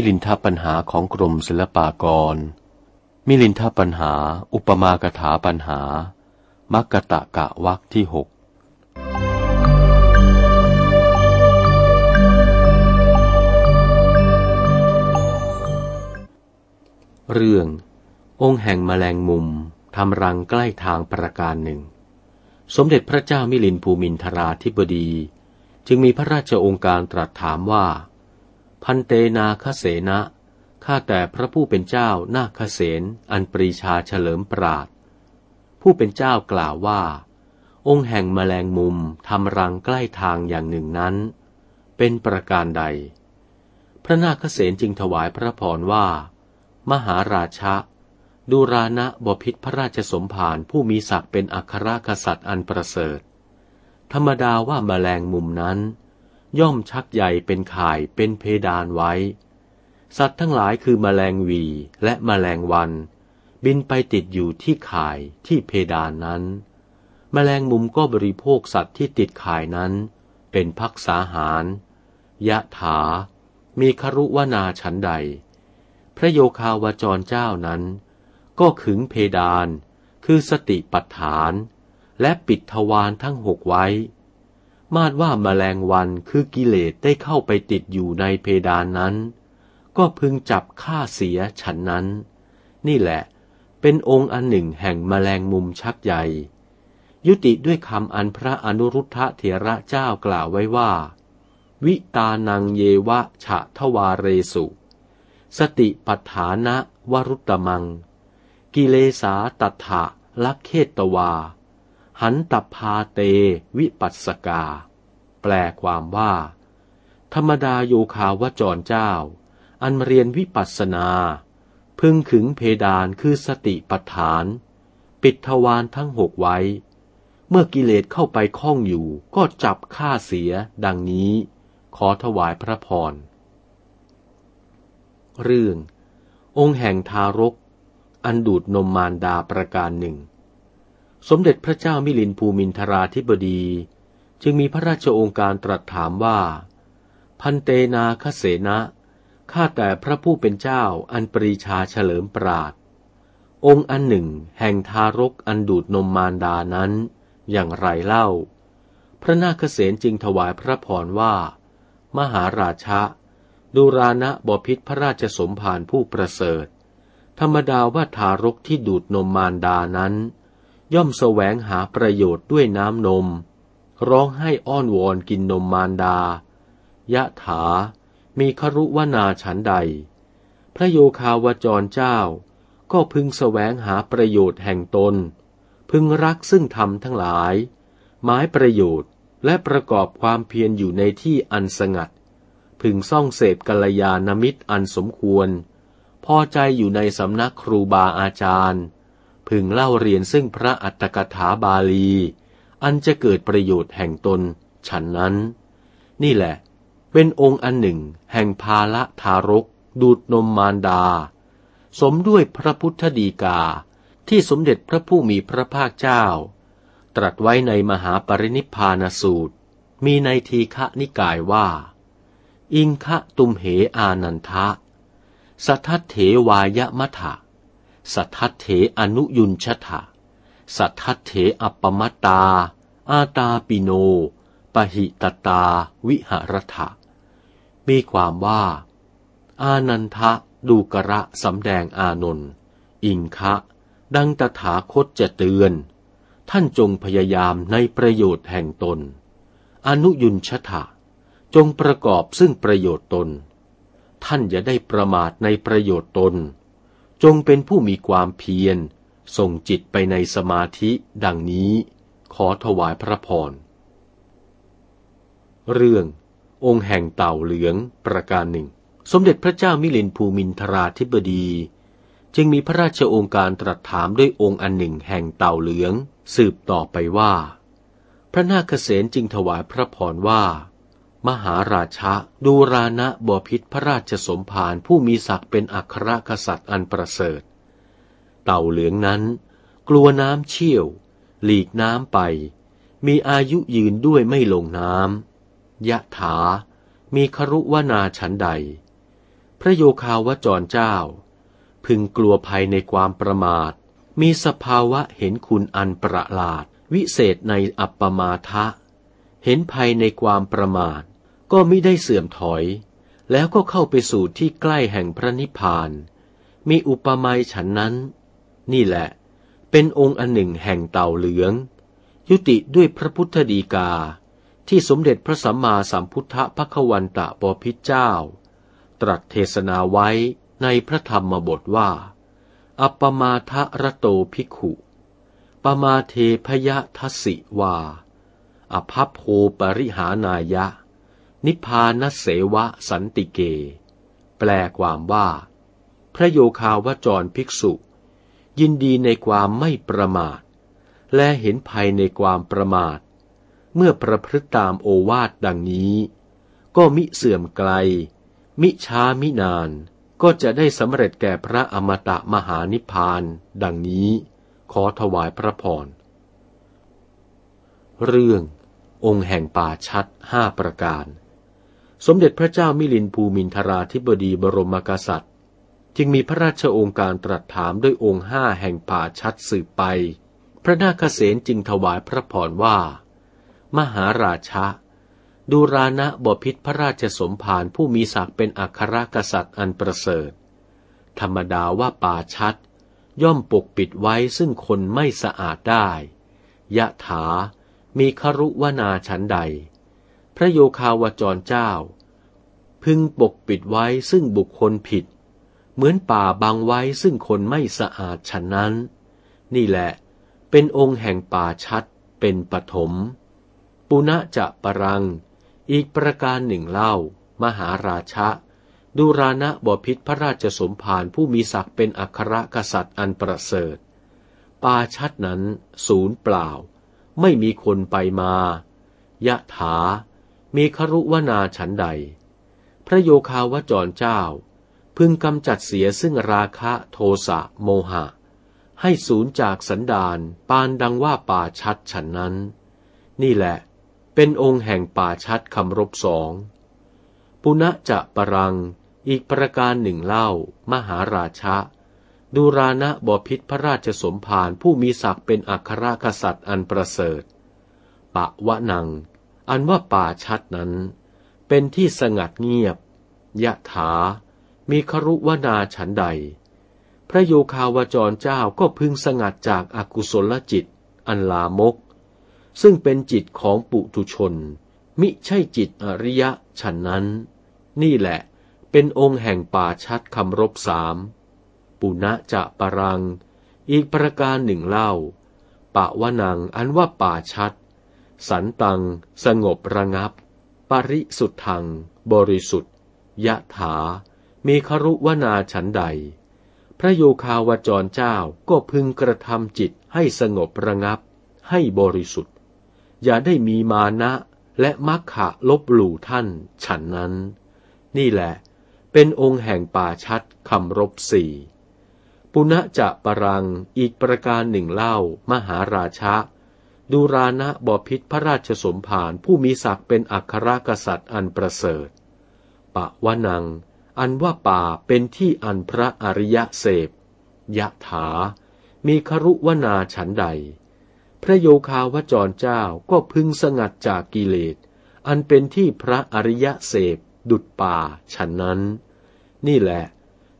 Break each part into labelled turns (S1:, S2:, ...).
S1: มิลินทปัญหาของกรมศิลปากร มิลินทปัญหา อุปมากถาปัญหา มักกะตะกะวักที่หกเรื่อง องค์แห่งแมลงมุมทำรังใกล้ทางประการหนึ่ง สมเด็จพระเจ้ามิลินภูมินทราธิบดี จึงมีพระราชองค์การตรัสถามว่า พันเตนาคเสนะข้าแต่พระผู้เป็นเจ้านาคเสนอันปรีชาเฉลิมปราดผู้เป็นเจ้ากล่าวว่า องค์แห่งแมลงมุมทำรังใกล้ทางอย่างหนึ่งนั้น เป็นประการใด พระนาคเสนจึงถวายพระพรว่า มหาราชะดูรานะบพิษพระราชสมภารผู้มีศักดิ์เป็นอัครกษัตริย์อันประเสริฐ ธรรมดาว่าแมลงมุมนั้น ย่อมชักใหญ่เป็นข่ายเป็นเพดานไว้ สัตว์ทั้งหลายคือแมลงวีและแมลงวัน บินไปติดอยู่ที่ข่ายที่เพดานนั้นแมลงมุมก็บริโภคสัตว์ที่ติดข่ายนั้น เป็นพักษาหาร ยะถา มีครุวนาฉันใด พระโยคาวจรเจ้านั้น ก็ขึงเพดาน คือสติปัฏฐาน และปิดทวารทั้งหกไว้ มาดว่ามาแมลงวันคือกิเลสได้เข้าไปติดอยู่ในเพดานนั้น ก็พึงจับฆ่าเสียฉันนั้น นี่แหละ เป็นองค์อันหนึ่งแห่งมแมลงมุมชักใหญ่ยุติด้วยคำอันพระอนุรุทธะเถระเจ้ากล่าวไว้ว่า วิตานังเยวะฉะทวาเรสุ สติปัฏฐานะวรุตตมัง กิเลสาตัถะลักเขตวา หันตพาเตวิปัสสกา แปลความว่า ธรรมดาโยคาวจรเจ้า อันเรียนวิปัสสนา พึงขึงเพดานคือสติปัฏฐาน ปิดทวารทั้งหกไว้ เมื่อกิเลสเข้าไปคล้องอยู่ก็จับฆ่าเสียดังนี้ ขอถวายพระพร เรื่อง องค์แห่งทารก อันดูดนมมารดาประการหนึ่ง สมเด็จพระเจ้ามิลินภูมินทราธิบดี จึงมีพระราชองค์การตรัสถามว่า พันเตนาคเสนะข้าแต่พระผู้เป็นเจ้าอันปรีชาเฉลิมปราด องค์อันหนึ่งแห่งทารกอันดูดนมมารดานั้น อย่างไรเล่า พระนาคเษนจึงถวายพระพรว่า มหาราชะดูรานะบพิษพระราชสมภารผู้ประเสริฐ ธรรมดาว่าทารกที่ดูดนมมารดานั้น ย่อมแสวงหาประโยชน์ด้วยน้ำนม ร้องให้อ้อนวอนกินนมมารดา ยะถา มีครุวนาฉันใด พระโยคาวจรเจ้า ก็พึงแสวงหาประโยชน์แห่งตน พึงรักซึ่งธรรมทั้งหลาย หมายประโยชน์และประกอบความเพียรอยู่ในที่อันสงัด พึงซ่องเสพกัลยาณมิตรอันสมควร พอใจอยู่ในสำนักครูบาอาจารย์ พึงเล่าเรียนซึ่งพระอัตถกถาบาลี อันจะเกิดประโยชน์แห่งตน ฉันนั้น นี่แหละ เป็นองค์อันหนึ่ง แห่งภาละทารก ดูดนมมารดา สมด้วยพระพุทธดีกา ที่สมเด็จพระผู้มีพระภาคเจ้า ตรัสไว้ในมหาปรินิพานสูตร มีในทีฆะนิกายว่า อิงคะตุมเหอานันทะ สัทธเถวายมัทะ สัทธเถอนุยุนชะถะ สัทธเถอัปปมตา อาตาปิโน ปหิตตาวิหรถะมีความว่า อานันทะดูกระสำแดงอานนท์อิงคะ ดังตถาคตจะเตือน ท่านจงพยายามในประโยชน์แห่งตน อนุยุนชะถะ จงประกอบซึ่งประโยชน์ตน ท่านอย่าได้ประมาทในประโยชน์ตน จงเป็นผู้มีความเพียรส่งจิตไปในสมาธิดังนี้ ขอถวายพระพร เรื่อง องค์แห่งเต่าเหลืองประการหนึ่ง สมเด็จพระเจ้ามิลินภูมินทราธิบดี จึงมีพระราชโองการตรัสถามด้วยองค์อันหนึ่งแห่งเต่าเหลือง สืบต่อไปว่า พระนาคเษนจึงถวายพระพรว่า มหาราชะดูรานะบพิษพระราชสมภารผู้มีศักดิ์เป็นอัครกษัตริย์อันประเสริฐ เต่าเหลืองนั้น กลัวน้ำเชี่ยว หลีกน้ำไป มีอายุยืนด้วยไม่ลงน้ำยะถา มีครุวนาฉันใด พระโยคาวจรเจ้า พึงกลัวภัยในความประมาท มีสภาวะเห็นคุณอันประหลาด วิเศษในอัปปมาทะ เห็นภัยในความประมาท ก็ไม่ได้เสื่อมถอย แล้วก็เข้าไปสู่ที่ใกล้แห่งพระนิพพาน มีอุปมาฉันนั้น นี่แหละ เป็นองค์อันหนึ่งแห่งเต่าเหลือง ยุติด้วยพระพุทธดีกา ที่สมเด็จพระสัมมาสัมพุทธพระวันตะบพิเจ้า ตรัสเทศนาไว้ในพระธรรมบทว่า อัปปมาทะระโตภิกขุปมาเทพยทัสสิวา อภัพโภปริหานายะ นิพพานเสวะสันติเก แปลความว่า พระโยคาวจรภิกษุ ยินดีในความไม่ประมาท และเห็นภัยในความประมาท เมื่อประพฤติตามโอวาทดังนี้ ก็มิเสื่อมไกล มิช้ามินานก็จะได้สำเร็จแก่พระอมตะมหานิพพาน ดังนี้ ขอถวายพระพร เรื่อง องค์แห่งป่าชัดห้าประการ สมเด็จพระเจ้ามิลินภูมินทราธิบดีบรมกษัตริย์ จึงมีพระราชองค์การตรัสถามด้วยองค์ห้าแห่งป่าชัดสืบไป พระนาคเษนจึงถวายพระพรว่า มหาราชะดูรานะบพิษพระราชสมภารผู้มีศักดิ์เป็นอัครกษัตริย์อันประเสริฐ ธรรมดาว่าป่าชัด ย่อมปกปิดไว้ซึ่งคนไม่สะอาดได้ ยะถามีครุวนาฉันใด พระโยคาวจรเจ้า พึงปกปิดไว้ซึ่งบุคคลผิด เหมือนป่าบังไว้ซึ่งคนไม่สะอาดฉันนั้น นี่แหละเป็นองค์แห่งป่าชัดเป็นปฐมปุณะจะปรัง อีกประการหนึ่งเล่า มหาราชะดูรานะบพิษพระราชสมภารผู้มีศักดิ์เป็นอัครกษัตริย์อันประเสริฐป่าชัดนั้น ศูนย์เปล่า ไม่มีคนไปมายะถา มีครุวนาฉันใด พระโยคาวจรเจ้า พึงกำจัดเสียซึ่งราคะโทสะโมหะ ให้ศูนย์จากสันดานปานดังว่าป่าชัดฉันนั้น นี่แหละ เป็นองค์แห่งป่าชัดคำรบสองปุณะจะปรังอีกประการหนึ่งเล่า มหาราชะดูรานะบพิษพระราชสมภารผู้มีศักดิ์เป็นอัครกษัตริย์อันประเสริฐปะวะนัง อันว่าป่าชัดนั้น เป็นที่สงัดเงียบ ยะถา มีครุวนาฉันใด พระโยคาวจรเจ้าก็พึงสงัดจากอากุศลจิต อันลามก ซึ่งเป็นจิตของปุถุชน มิใช่จิตอริยะฉันนั้น นี่แหละเป็นองค์แห่งป่าชัดคำรบสามปุณะจะปรัง อีกประการหนึ่งเล่าปะวะนังอันว่าป่าชัด สันตัง สงบระงับ ปริสุทธัง บริสุทธิ์ยะถา มีครุวนาฉันใด พระโยคาวจรเจ้าก็พึงกระทำจิตให้สงบระงับ ให้บริสุทธิ์ อย่าได้มีมานะและมักขะลบหลู่ท่าน ฉันนั้น นี่แหละ เป็นองค์แห่งป่าชัดคำรบสี่ปุณจะปรังอีกประการหนึ่งเล่ามหาราชะ ดูรานะบพิษพระราชสมภารผู้มีศักดิ์เป็นอัครกษัตริย์อันประเสริฐ ปะวะนัง อันว่าป่าเป็นที่อันพระอริยะเสพยะถา มีครุวนาฉันใด พระโยคาวจรเจ้าก็พึงสงัดจากกิเลส อันเป็นที่พระอริยะเสพดุดป่าฉันนั้น นี่แหละ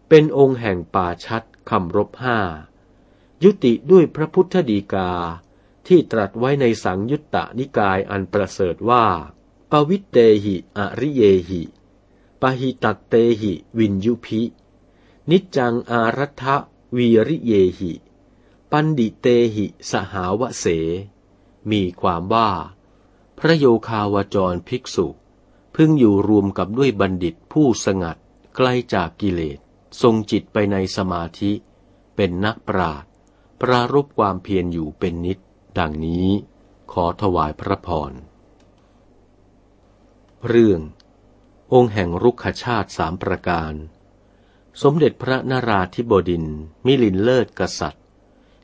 S1: เป็นองค์แห่งป่าชัดคำรบห้า ยุติด้วยพระพุทธดีกา ที่ตรัสไว้ในสังยุตตนิกายอันประเสริฐว่า ปวิวิตเตหิอริเยหิปหิตัตเตหิ ฌายิภิ นิจจังอารัทธวีริเยหิ ปัณฑิเตหิสหาวเส มีความว่า พระโยคาวจรภิกษุ พึงอยู่รวมกับด้วยบัณฑิตผู้สงัดไกลจากกิเลส ทรงจิตไปในสมาธิ เป็นนักปราชญ์ปรารภความเพียรอยู่เป็นนิตย์ ดังนี้ขอถวายพระพร เรื่อง องค์แห่งรุกขชาติสามประการ สมเด็จพระนาราธิบดิน มิลินเลิศกษัตริย์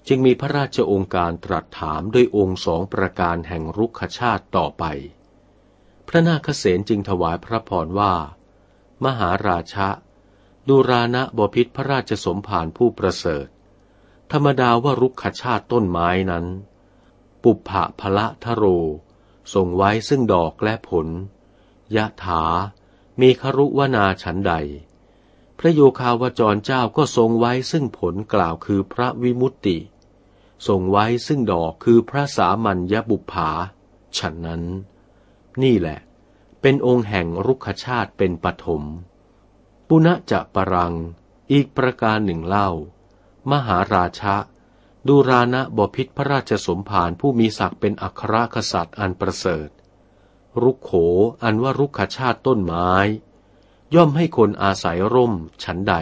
S1: จึงมีพระราชองค์การตรัสถามด้วยองค์สองประการแห่งรุกขชาติต่อไป พระนาคเษนจึงถวายพระพรว่า มหาราชะดูรานะบพิษพระราชสมภารผู้ประเสริฐ ธรรมดาว่ารุกขชาติต้นไม้นั้น ปุพะพละทะโร ส่งไว้ซึ่งดอกและผล ยะถา มีครุวนาฉันใด พระโยคาวจรเจ้าก็ทรงไว้ซึ่งผลกล่าวคือพระวิมุตติ ทรงไว้ซึ่งดอกคือพระสามัญญบุปผาฉันนั้น นี่แหละ เป็นองค์แห่งรุกขชาติเป็นปฐม ปุณจะปรัง อีกประการหนึ่งเล่า มหาราชะ ดูรานะบพิษพระราชสมภารผู้มีศักดิ์เป็นอัครกษัตริย์อันประเสริฐ รุกโขอันว่ารุกขชาติต้นไม้ ย่อมให้คนอาศัยร่มฉันใด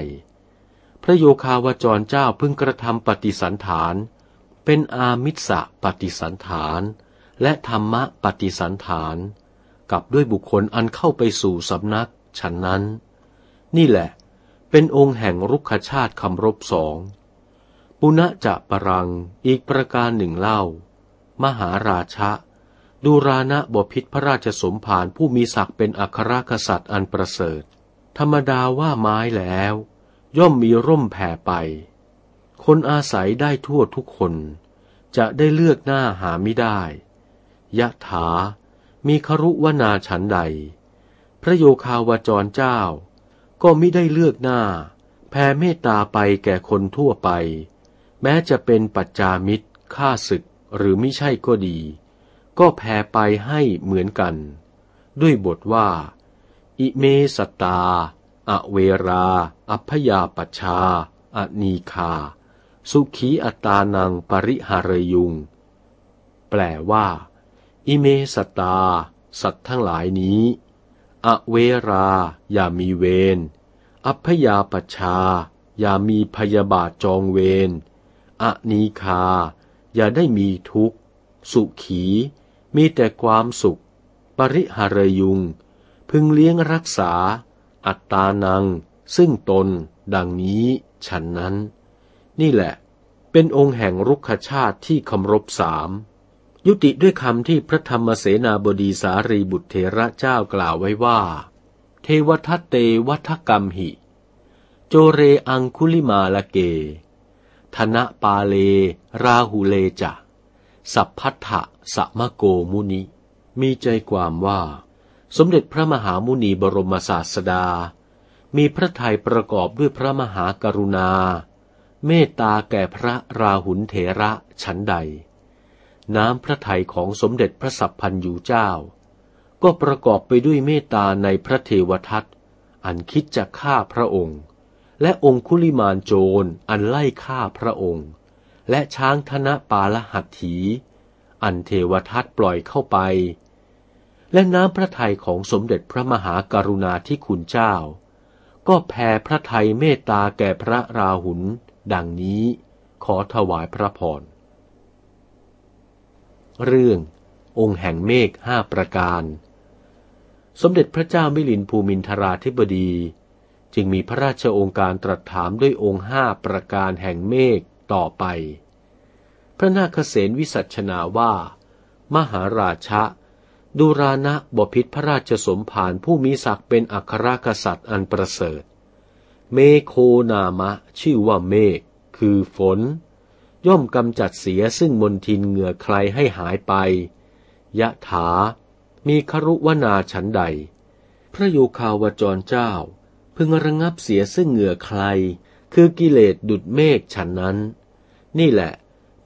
S1: พระโยคาวจรเจ้าพึงกระทำปฏิสันฐาน เป็นอามิสะปฏิสันฐาน และธรรมะปฏิสันฐาน กับด้วยบุคคลอันเข้าไปสู่สำนักฉันนั้น นี่แหละ เป็นองค์แห่งรุกขชาติคำรบสอง ปุณจะปรังอีกประการหนึ่งเล่า มหาราชะ ดูรานะบพิษพระราชสมภารผู้มีศักดิ์เป็นอัครกษัตริย์อันประเสริฐ ธรรมดาว่าไม้แล้ว ย่อมมีร่มแผ่ไป คนอาศัยได้ทั่วทุกคน จะได้เลือกหน้าหาไม่ได้ ยะถา มีครุวนาฉันใด พระโยคาวจรเจ้า ก็ไม่ได้เลือกหน้า แผ่เมตตาไปแก่คนทั่วไป แม้จะเป็นปัจจามิตรฆ่าศึกหรือไม่ใช่ก็ดี ก็แผ่ไปให้เหมือนกัน ด้วยบทว่า อิเมสตา อเวรา อัพยาปชา อนีคา สุขีอัตานังปริหารยุง แปลว่า อิเมสตา สัตว์ทั้งหลายนี้ อเวรา อย่ามีเวร อัพยาปชา อย่ามีพยาบาทจองเวร อนีคา อย่าได้มีทุกข์ สุขี มีแต่ความสุข ปริหารยุง พึงเลี้ยงรักษา อัตตานัง ซึ่งตน ดังนี้ฉันนั้น นี่แหละ เป็นองค์แห่งรุกขชาติที่คำรบสาม ยุติด้วยคำที่พระธรรมเสนาบดีสารีบุตรเทระเจ้ากล่าวไว้ว่า เทวทัตเตวัฒกรรมหิ โจเรอังคุลิมาละเก ธนปาเล ราหูเลจะสัพพัทธะสมะโกมุนิ มีใจความว่า สมเด็จพระมหามุนีบรมศาสดา มีพระทัยประกอบด้วยพระมหากรุณา เมตตาแก่พระราหุลเถระชั้นใด น้ำพระทัยของสมเด็จพระสัพพันยูเจ้า ก็ประกอบไปด้วยเมตตาในพระเทวทัตอันคิดจะฆ่าพระองค์ และองคุลิมานโจรอันไล่ฆ่าพระองค์ และช้างธนปาลหัตถี อันเทวทัตปล่อยเข้าไป และน้ำพระทัยของสมเด็จพระมหากรุณาธิคุณเจ้า ก็แผ่พระทัยเมตตาแก่พระราหุลดังนี้ขอถวายพระพร เรื่อง องค์แห่งเมฆห้าประการ สมเด็จพระเจ้ามิลินภูมินทราธิบดี จึงมีพระราชองค์การตรัสถามด้วยองค์ห้าประการแห่งเมฆต่อไป พระนาคเษนวิสัชนาว่า มหาราชะดูรานะบพิษพระราชสมภารผู้มีศักดิ์เป็นอัครกษัตริย์อันประเสริฐ เมโคนามะ ชื่อว่าเมฆคือฝน ย่อมกำจัดเสียซึ่งมนทินเหงื่อใครให้หายไป ยะถา มีครุวนาฉันใด พระโยคาวจรเจ้า พึงระงับเสียซึ่งเหงื่อใคร คือกิเลสดุดเมฆฉันนั้น นี่แหละ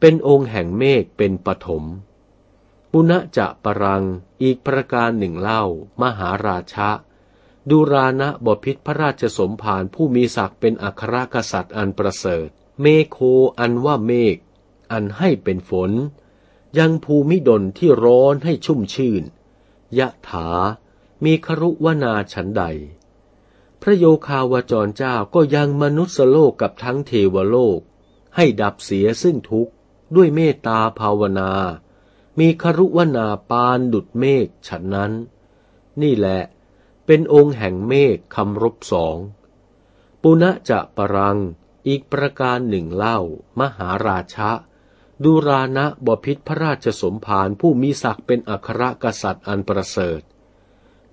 S1: เป็นองค์แห่งเมฆเป็นปฐมปุณจะปรังอีกประการหนึ่งเล่า มหาราชะดูรานะบพิษพระราชสมภารผู้มีศักดิ์เป็นอัครกษัตริย์อันประเสริฐ เมโคอันว่าเมฆอันให้เป็นฝน ยังภูมิดลที่ร้อนให้ชุ่มชื่นยะถามีครุวนาฉันใด พระโยคาวจรเจ้าก็ยังมนุษยโลกกับทั้งเทวโลก ให้ดับเสียซึ่งทุกข์ด้วยเมตตาภาวนา มีครุวนาปานดุดเมฆฉันนั้น นี่แหละเป็นองค์แห่งเมฆคำรบสอง ปุณะจะปรังอีกประการหนึ่งเล่า มหาราชะ ดูรานะบพิษพระราชสมภารผู้มีศักดิ์เป็นอัครกษัตริย์อันประเสริฐ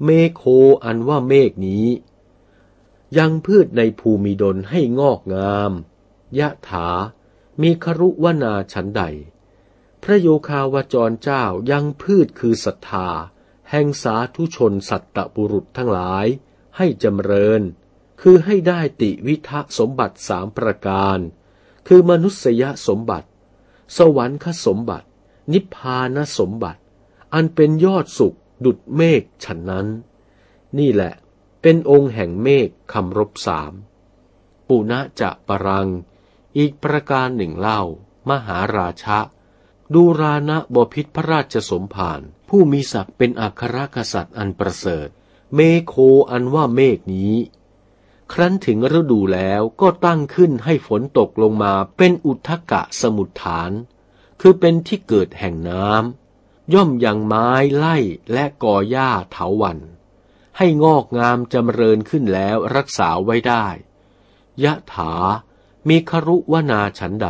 S1: เมโคอันว่าเมฆนี้ ยังพืชในภูมิดลให้งอกงาม ยะถา มีครุวนาฉันใด พระโยคาวจรเจ้ายังพืชคือศรัทธา แห่งสาธุชนสัตตบุรุษทั้งหลาย ให้จำเริญ คือให้ได้ติวิทะสมบัติสามประการ คือมนุษยสมบัติ สวรรคสมบัติ นิพพานสมบัติ อันเป็นยอดสุขดุดเมฆฉันนั้น นี่แหละ เป็นองค์แห่งเมฆคำรบสามปุณะจะปรัง อีกประการหนึ่งเล่า มหาราชะ ดูรานะบพิษพระราชสมภารผู้มีศักดิ์เป็นอัครกษัตริย์อันประเสริฐ เมโคอันว่าเมฆนี้ ครั้นถึงฤดูแล้วก็ตั้งขึ้นให้ฝนตกลงมาเป็นอุทกะสมุทฐาน คือเป็นที่เกิดแห่งน้ำย่อมยังไม้ไล่และกอหญ้าเถาวัน ให้งอกงามจำเริญขึ้นแล้วรักษาไว้ได้ ยะถา มีครุวนาฉันใด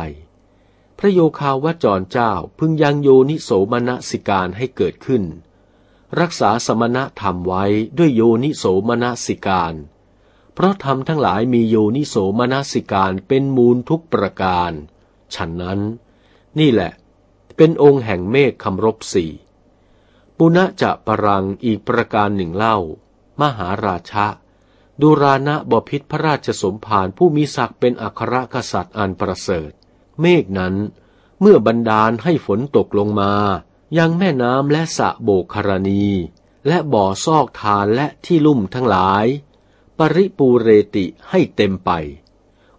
S1: พระโยคาวจรเจ้าพึงยังโยนิโสมนสิการให้เกิดขึ้น รักษาสมณธรรมไว้ด้วยโยนิโสมนสิการ เพราะธรรมทั้งหลายมีโยนิโสมนสิการเป็นมูลทุกประการ ฉันนั้น นี่แหละ เป็นองค์แห่งเมฆคำรบสี่ปุณะจะปรังอีกประการหนึ่งเล่า มหาราชะดูรานะบพิษพระราชสมภารผู้มีศักดิ์เป็นอัครกษัตริย์อันประเสริฐ เมฆนั้นเมื่อบันดาลให้ฝนตกลงมา ยังแม่น้ำและสะโบกคารณี และบ่อซอกทานและที่ลุ่มทั้งหลาย ปริปูเรติให้เต็มไป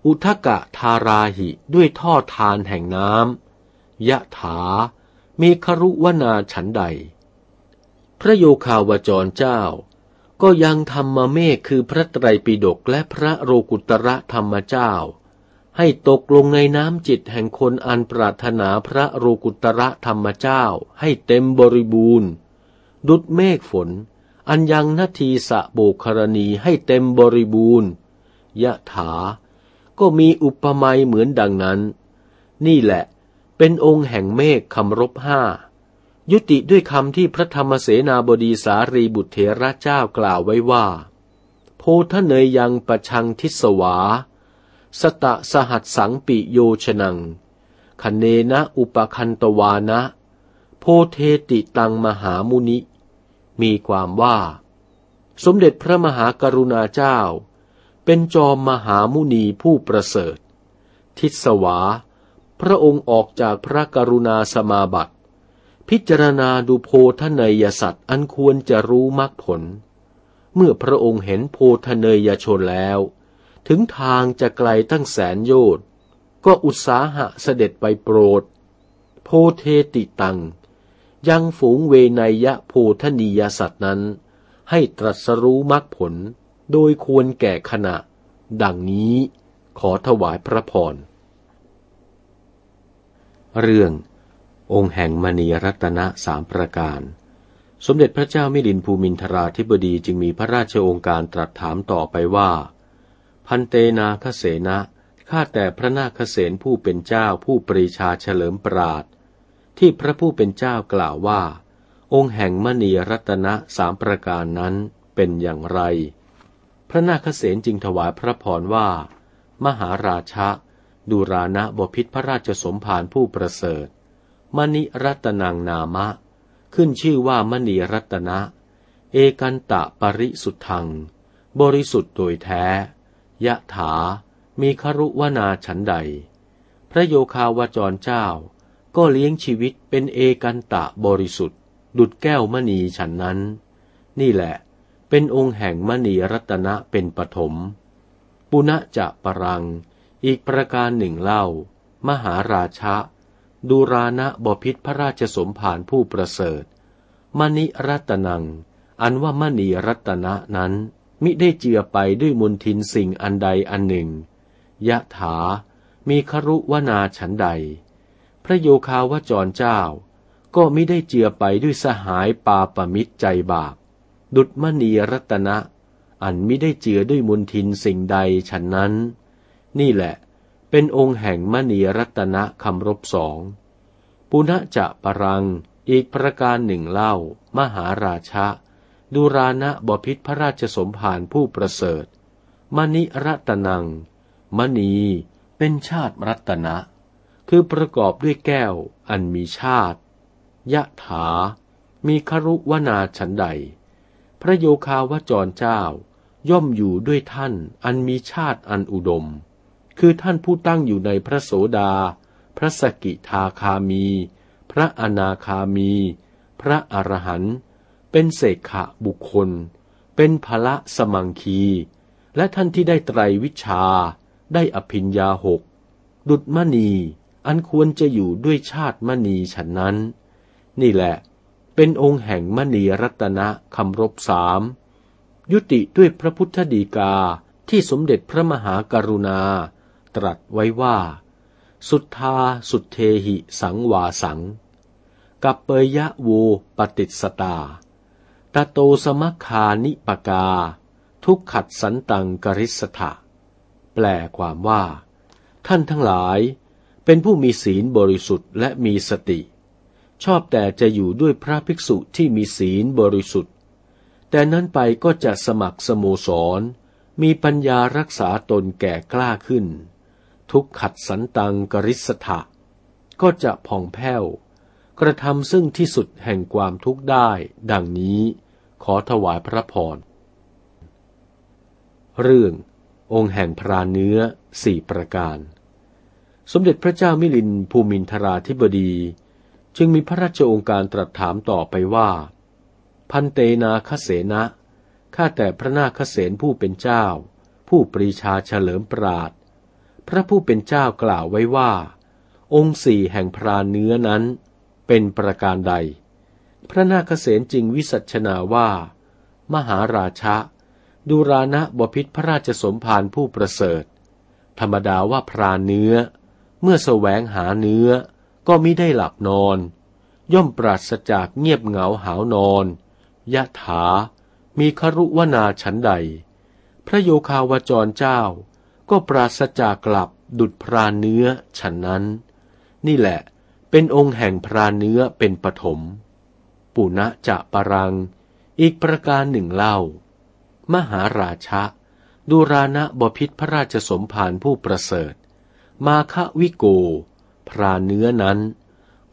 S1: อุทกะทาราหิด้วยท่อทานแห่งน้ำยะถา มีครุวนาฉันใด พระโยคาวจรเจ้า ก็ยังธรรมเมฆคือพระไตรปิฎกและพระโรกุตระธรรมเจ้า ให้ตกลงในน้ำจิตแห่งคนอันปรารถนาพระโรกุตระธรรมเจ้า ให้เต็มบริบูรณ์ ดุดเมฆฝน อันยังนาทีสะโบกครณีให้เต็มบริบูรณ์ยะถา ก็มีอุปมาเหมือนดังนั้น นี่แหละ เป็นองค์แห่งเมฆคำรบห้า ยุติด้วยคำที่พระธรรมเสนาบดีสารีบุตรเถระเจ้ากล่าวไว้ว่า โพธเนยยังประชังทิสวา สตะสหัสสังปิโยชนังคเนนะอุปคันตวานะ โพเทติตังมหามุนิ มีความว่า สมเด็จพระมหากรุณาเจ้า เป็นจอมมหามุนีผู้ประเสริฐ ทิสวา พระองค์ออกจากพระกรุณาสมาบัติ พิจารณาดูโพธเนยสัตว์อันควรจะรู้มรรคผล เมื่อพระองค์เห็นโพธเนยชนแล้ว ถึงทางจะไกลตั้งแสนโยชน์ ก็อุตสาหะเสด็จไปโปรด โพเทติตัง ยังฝูงเวนยะโพธนียสัตว์นั้น ให้ตรัสรู้มรรคผล โดยควรแก่ขณะ ดังนี้ขอถวายพระพร เรื่อง องค์แห่งมณีรัตนะสามประการ สมเด็จพระเจ้ามิลินภูมินทราธิบดีจึงมีพระราชโองการตรัสถามต่อไปว่า พันเตนาคเสนะข้าแต่พระนาคเสนผู้เป็นเจ้าผู้ปรีชาเฉลิมปราดที่พระผู้เป็นเจ้ากล่าวว่า องค์แห่งมณีรัตนะสามประการนั้นเป็นอย่างไร พระนาคเสนจึงถวายพระพรว่า มหาราชะดูรานะบพิษพระราชสมภารผู้ประเสริฐ มณิรัตนังนามะ ขึ้นชื่อว่ามณีรัตนะ เอกันตะปริสุทธัง บริสุทธิ์โดยแท้ ยะถา มีครุวนาฉันใด พระโยคาวจรเจ้า ก็เลี้ยงชีวิตเป็นเอกันตะบริสุทธิ์ ดุดแก้วมณีฉันนั้น นี่แหละ เป็นองค์แห่งมณีรัตนะเป็นปฐม ปุณจะปรัง อีกประการหนึ่งเล่า มหาราชะ ดูรานะบพิษพระราชสมภารผู้ประเสริฐ มณิรัตนัง อันว่ามณีรัตนะนั้น มิได้เจือไปด้วยมนทินสิ่งอันใดอันหนึ่ง ยะถา มีครุวนาฉันใด พระโยคาวจรเจ้า ก็มิได้เจือไปด้วยสหายปาปมิตรใจบาป ดุดมณีรัตนะ อันมิได้เจือด้วยมนทินสิ่งใดฉันนั้น นี่แหละ เป็นองค์แห่งมณีรัตนะคำรบสองปุณะจะปรัง อีกประการหนึ่งเล่า มหาราชะดูรานะบพิษพระราชสมภารผู้ประเสริฐมมณิรัตนัง มณีเป็นชาติรัตนะ คือประกอบด้วยแก้วอันมีชาติ ยะถา มีครุวนาฉันใด พระโยคาวจรเจ้าย่อมอยู่ด้วยท่านอันมีชาติอันอุดม คือท่านผู้ตั้งอยู่ในพระโสดา พระสกิทาคามี พระอนาคามี พระอรหันต์ เป็นเสกขะบุคคล เป็นพละสมังคี และท่านที่ได้ไตรวิชา ได้อภิญญาหก ดุดมณี อันควรจะอยู่ด้วยชาติมณีฉันนั้น นี่แหละ เป็นองค์แห่งมณีรัตนะคำรบสาม ยุติด้วยพระพุทธดีกาที่สมเด็จพระมหากรุณา ตรัสไว้ว่า สุทธาสุเทหิสังวาสัง กับเปยยะโวปฏิสตาตโตสมัคานิปกา ทุกขัดสันตังกริสถะแปลความว่า ท่านทั้งหลายเป็นผู้มีศีลบริสุทธิ์และมีสติ ชอบแต่จะอยู่ด้วยพระภิกษุที่มีศีลบริสุทธิ์ แต่นั้นไปก็จะสมัครสโมสร มีปัญญารักษาตนแก่กล้าขึ้น ทุกขัดสันตังกริสถะ ก็จะผ่องแผ้ว กระทำซึ่งที่สุดแห่งความทุกข์ได้ ดังนี้ขอถวายพระพร เรื่อง องค์แห่งพราเนื้อสี่ประการ สมเด็จพระเจ้ามิลินภูมินทราธิบดี จึงมีพระราชองค์การตรัสถามต่อไปว่า พันเตนาคเสนะข้าแต่พระนาคเสนผู้เป็นเจ้า ผู้ปรีชาเฉลิมปราด พระผู้เป็นเจ้ากล่าวไว้ว่า องค์สี่แห่งพรานเนื้อนั้น เป็นประการใด พระนาคเสนจึงวิสัชนาว่า มหาราชะดูรานะบพิษพระราชสมภารผู้ประเสริฐ ธรรมดาว่าพรานเนื้อ เมื่อแสวงหาเนื้อก็มิได้หลับนอน ย่อมปราศจากเงียบเหงาหาวนอนยะถา มีครุวนาฉันใด พระโยคาวจรเจ้า ก็ปราศจากกลับดุดพรานเนื้อฉันนั้น นี่แหละเป็นองค์แห่งพรานเนื้อเป็นปฐมปุณะจะปรัง อีกประการหนึ่งเล่า มหาราชะ ดูรานะบพิษพระราชสมภารผู้ประเสริฐ มาควิโก พราเนื้อนั้น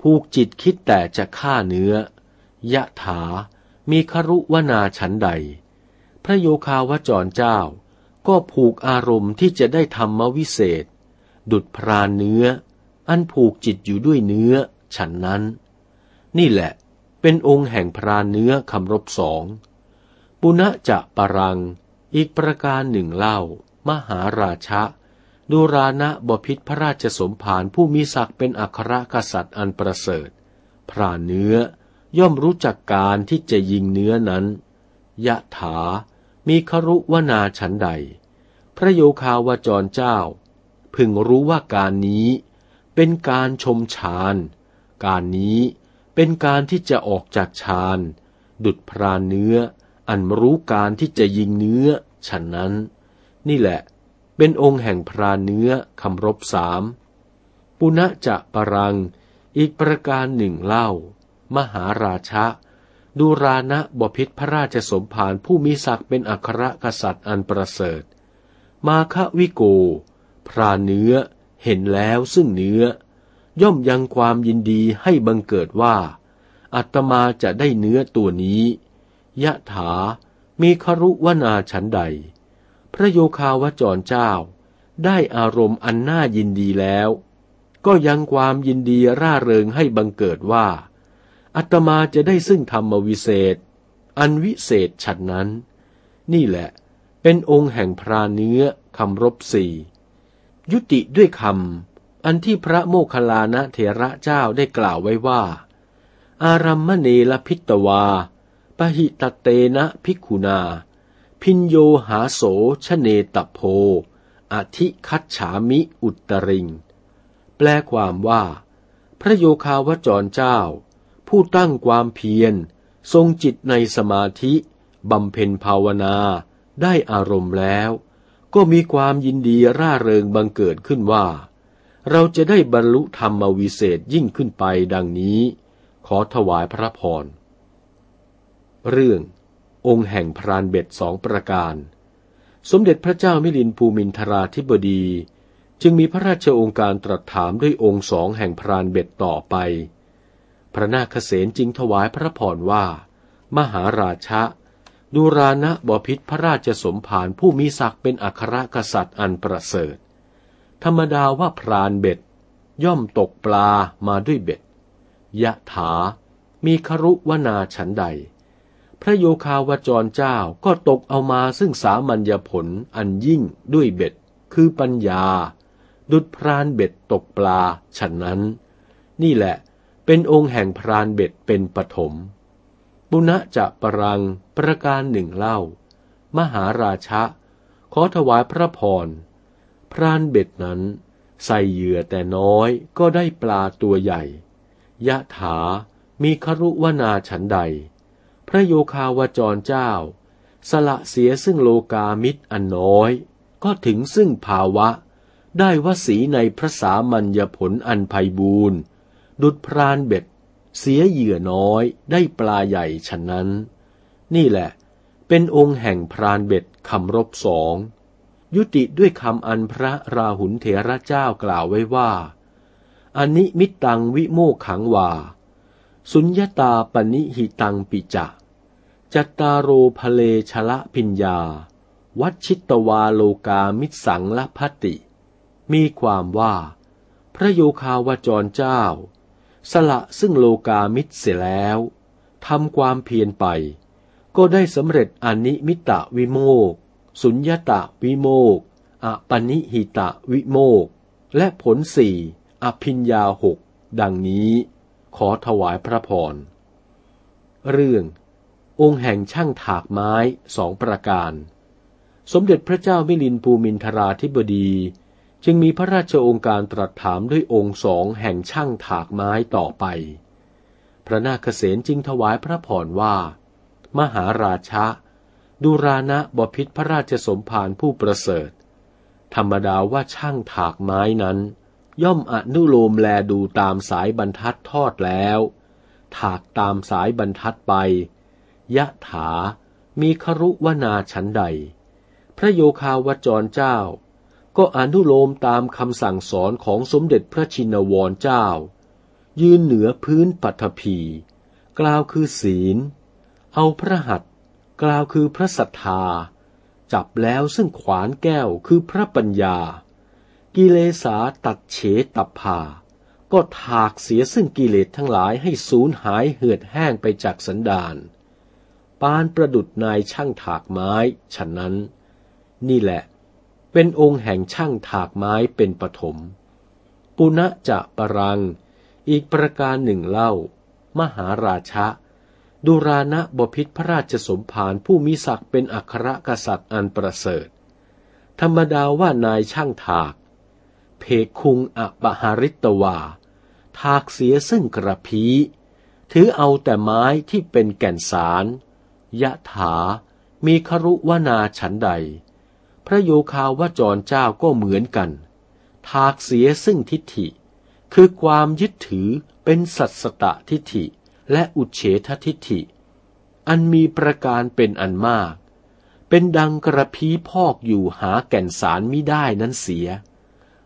S1: ผูกจิตคิดแต่จะฆ่าเนื้อยะถามีครุวนาฉันใด พระโยคาวจรเจ้า ก็ผูกอารมณ์ที่จะได้ธรรมวิเศษ ดุดพรานเนื้อ อันผูกจิตอยู่ด้วยเนื้อ ฉันนั้น นี่แหละเป็นองค์แห่งพรานเนื้อคำรบสองปุณะจะปรัง อีกประการหนึ่งเล่า มหาราชะดูรานะบพิษพระราชสมภารผู้มีศักดิ์เป็นอัครกษัตริย์อันประเสริฐ พระเนื้อย่อมรู้จักการที่จะยิงเนื้อนั้น ยะถา มีครุวนาฉันใด พระโยคาวจรเจ้า พึงรู้ว่าการนี้ เป็นการชมฌานการนี้เป็นการที่จะออกจากฌานดุดพรานเนื้อ อันรู้การที่จะยิงเนื้อฉันนั้น นี่แหละ เป็นองค์แห่งพรานเนื้อคำรบสามปุณจะปรัง อีกประการหนึ่งเล่า มหาราชะ ดูรานะบพิษพระราชสมภารผู้มีศักดิ์เป็นอัครกษัตริย์อันประเสริฐ มาคะวิโก พรานเนื้อ เห็นแล้วซึ่งเนื้อ ย่อมยังความยินดีให้บังเกิดว่า อัตมาจะได้เนื้อตัวนี้ ยะถา มีครุวนาฉันใด พระโยคาวจรเจ้า ได้อารมณ์อันน่ายินดีแล้ว ก็ยังความยินดีร่าเริงให้บังเกิดว่า อัตมาจะได้ซึ่งธรรมวิเศษ อันวิเศษฉันนั้น นี่แหละ เป็นองค์แห่งพราเนื้อคำรบสี่ยุติด้วยคำอันที่พระโมคคัลลานะเถระเจ้าได้กล่าวไว้ว่า อารัมมเนลพิตวาปหิตเตนะภิกุนาพินโยหาโสชเนตโพอธิคัตฉามิอุตริง แปลความว่า พระโยคาวจรเจ้า ผู้ตั้งความเพียร ทรงจิตในสมาธิบำเพ็ญภาวนา ได้อารมณ์แล้ว ก็มีความยินดีร่าเริงบังเกิดขึ้นว่า เราจะได้บรรลุธรรมวิเศษยิ่งขึ้นไปดังนี้ ขอถวายพระพร เรื่อง องค์แห่งพรานเบ็ดสองประการ สมเด็จพระเจ้ามิลินภูมินทราธิบดีจึงมีพระราชองค์การตรัสถามด้วยองค์สองแห่งพรานเบ็ดต่อไป พระนาคเษนจึงถวายพระพรว่า มหาราชะดูรานะบพิษพระราชสมภารผู้มีศักดิ์เป็นอัครกษัตริย์อันประเสริฐ ธรรมดาว่าพรานเบ็ด ย่อมตกปลามาด้วยเบ็ด ยะถา มีครุวนาฉันใด พระโยคาวจรเจ้าก็ตกเอามาซึ่งสามัญญผลอันยิ่งด้วยเบ็ด คือปัญญา ดุดพรานเบ็ดตกปลาฉันนั้น นี่แหละ เป็นองค์แห่งพรานเบ็ดเป็นปฐมบุณะจะปรังประการหนึ่งเล่า มหาราชะ ขอถวายพระพร พรานเบ็ดนั้น ใส่เหยื่อแต่น้อยก็ได้ปลาตัวใหญ่ ยะถามีครุวนาฉันใด พระโยคาวจรเจ้า สละเสียซึ่งโลกามิตรอันน้อย ก็ถึงซึ่งภาวะ ได้วสีในพระสามัญญผลอันไพบูรณ์ ดุดพรานเบ็ด เสียเหยื่อน้อยได้ปลาใหญ่ฉะนั้น นี่แหละ เป็นองค์แห่งพรานเบ็ดคำรบสอง ยุติด้วยคำอันพระราหุลเถระเจ้ากล่าวไว้ว่าอันนิมิตังวิโมกขังวา สุญญตาปนิหิตังปิจะจัตตาโรภเลชละพิญญา วัชิตวาโลกามิสังละพัติ มีความว่า พระโยคาวจรเจ้า สละซึ่งโลกามิตรเสียแล้วทำความเพียรไป ก็ได้สำเร็จอนิมิตะวิโมกสุญญตะวิโมกอปนิหิตะวิโมกและผลสี่อภิญญาหกดังนี้ขอถวายพระพร เรื่ององค์แห่งช่างถากไม้สองประการ สมเด็จพระเจ้ามิลินภูมินทราธิบดี จึงมีพระราชองค์การตรัสถามด้วยองค์สองแห่งช่างถากไม้ต่อไป พระนาคเษนจึงถวายพระพรว่า มหาราชะดูรานะบพิษพระราชสมภารผู้ประเสริฐ ธรรมดาว่าช่างถากไม้นั้น ย่อมอนุโลมแลดูตามสายบรรทัดทอดแล้ว ถากตามสายบรรทัดไป ยะถามีครุวนาฉันใด พระโยคาวจรเจ้า ก็อนุโลมตามคำสั่งสอนของสมเด็จพระชินวรเจ้า ยืนเหนือพื้นปัทภีกล่าวคือศีล เอาพระหัตกล่าวคือพระศรัทธา จับแล้วซึ่งขวานแก้วคือพระปัญญา กิเลสาตัดเฉตับผาก็ถากเสียซึ่งกิเลสทั้งหลายให้สูญหายเหือดแห้งไปจากสันดานปานประดุดนายช่างถากไม้ ฉะนั้น นี่แหละ เป็นองค์แห่งช่างถากไม้เป็นปฐม ปุณะจะปรัง อีกประการหนึ่งเล่า มหาราชะ ดุรานะบพิษพระราชสมภารผู้มีศักดิ์เป็นอัครกษัตริย์อันประเสริฐ ธรรมดาว่านายช่างถาก เพคุงอปหาริตวา ถากเสียซึ่งกระพีถือเอาแต่ไม้ที่เป็นแก่นสาร ยะถา มีครุวนาฉันใด พระโยคาวจรเจ้าก็เหมือนกันทากเสียซึ่งทิฏฐิ คือความยึดถือเป็นสัตสตะทิฏฐิและอุเฉททิฏฐิ อันมีประการเป็นอันมาก เป็นดังกระพีพอกอยู่หาแก่นสารมิได้นั้นเสีย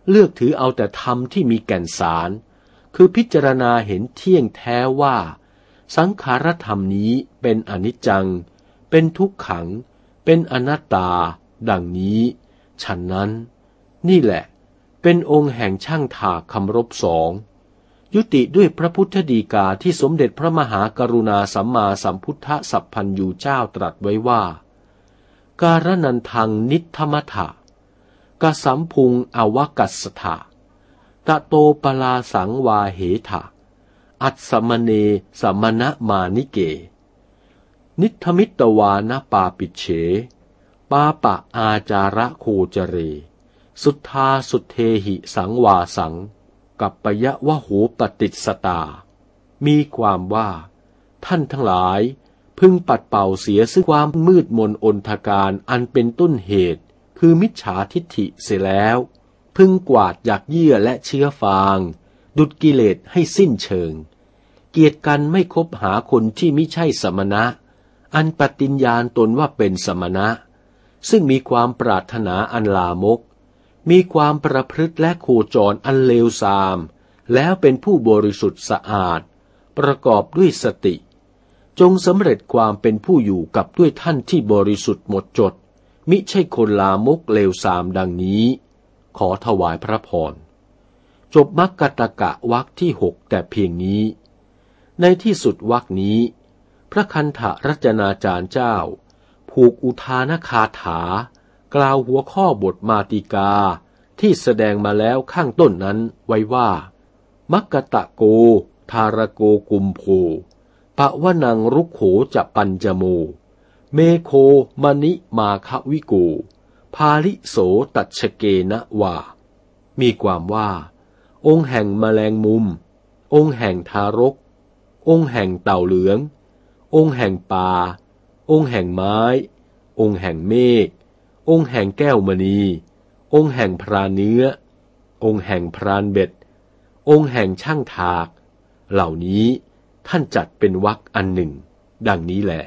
S1: เลือกถือเอาแต่ธรรมที่มีแก่นสาร คือพิจารณาเห็นเที่ยงแท้ว่า สังขารธรรมนี้เป็นอนิจจัง เป็นทุกขัง เป็นอนัตตา ดังนี้ ฉันนั้น นี่แหละ เป็นองค์แห่งช่างถากคำรบสองยุติด้วยพระพุทธดีกาที่สมเด็จพระมหากรุณาสัมมาสัมพุทธสัพพันยูเจ้าตรัสไว้ว่า การนันทังนิธรรมถะกสัมพุงอวกัสถะตะโตปลาสังวาเหถะ อัตสมเนสมณะมานิเก นิธมิตวานปาปิเฉ ปาปะอาจาระโคจเร สุทธาสุเทหิสังวาสัง กับปยะวะโหปฏิสตา มีความว่า ท่านทั้งหลาย พึงปัดเป่าเสียซึ่งความมืดมนอนทการอันเป็นต้นเหตุ คือมิจฉาทิฏฐิเสียแล้ว พึงกวาดอยากเยื่อและเชื้อฟาง ดุดกิเลสให้สิ้นเชิง เกียรติกันไม่คบหาคนที่ไม่ใช่สมณะ อันปฏิญญาณตนว่าเป็นสมณะ ซึ่งมีความปรารถนาอันลามก มีความประพฤติและโคจรอันเลวทราม แล้วเป็นผู้บริสุทธิ์สะอาด ประกอบด้วยสติ จงสำเร็จความเป็นผู้อยู่กับด้วยท่านที่บริสุทธิ์หมดจด มิใช่คนลามกเลวทรามดังนี้ ขอถวายพระพรจบมักกะตะกะวักที่หกแต่เพียงนี้ ในที่สุดวักนี้ พระคันธรัจนาจารย์เจ้า ผูกอุทานคาถา กล่าวหัวข้อบทมาติกาที่แสดงมาแล้วข้างต้นนั้นไว้ว่า มักกะตะโก ทารโกกุมโพปะวะนังรุกโขจะปัญจโม เมโคมณิมาควิโก พาลิโสตัชเกนะวามีความว่า องค์แห่งแมลงมุม องค์แห่งทารก องค์แห่งเต่าเหลือง องค์แห่งป่า องค์แห่งไม้ องค์แห่งเมฆ องค์แห่งแก้วมณี องค์แห่งพรานเนื้อ องค์แห่งพรานเบ็ด องค์แห่งช่างถาก เหล่านี้ท่านจัดเป็นวักอันหนึ่ง ดังนี้แหละ